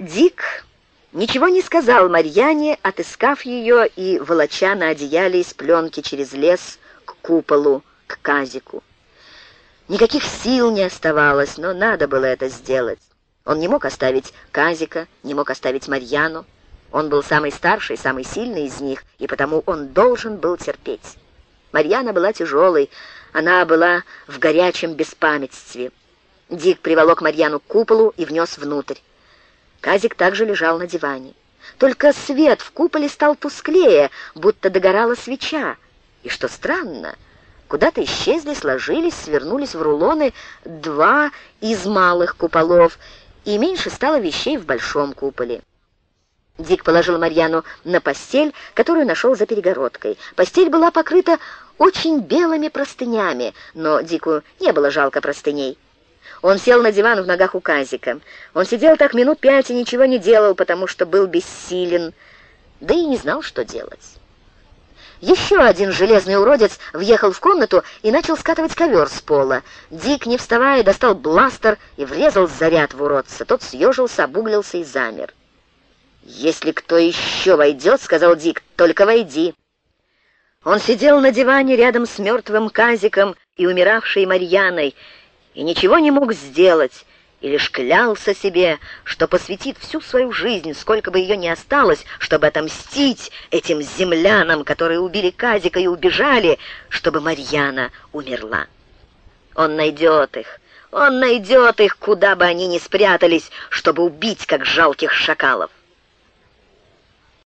Дик ничего не сказал Марьяне, отыскав ее и волоча на одеяле из пленки через лес к куполу, к казику. Никаких сил не оставалось, но надо было это сделать. Он не мог оставить Казика, не мог оставить Марьяну. Он был самый старший, самый сильный из них, и потому он должен был терпеть. Марьяна была тяжелой, она была в горячем беспамятстве. Дик приволок Марьяну к куполу и внес внутрь. Казик также лежал на диване. Только свет в куполе стал тусклее, будто догорала свеча. И что странно, куда-то исчезли, сложились, свернулись в рулоны два из малых куполов, и меньше стало вещей в большом куполе. Дик положил Марьяну на постель, которую нашел за перегородкой. Постель была покрыта очень белыми простынями, но Дику не было жалко простыней. Он сел на диван в ногах у Казика. Он сидел так минут пять и ничего не делал, потому что был бессилен, да и не знал, что делать. Еще один железный уродец въехал в комнату и начал скатывать ковер с пола. Дик, не вставая, достал бластер и врезал заряд в уродца. Тот съежился, обуглился и замер. «Если кто еще войдет, — сказал Дик, — только войди». Он сидел на диване рядом с мертвым Казиком и умиравшей Марьяной, и ничего не мог сделать, и лишь клялся себе, что посвятит всю свою жизнь, сколько бы ее ни осталось, чтобы отомстить этим землянам, которые убили Казика и убежали, чтобы Марьяна умерла. Он найдет их, он найдет их, куда бы они ни спрятались, чтобы убить, как жалких шакалов.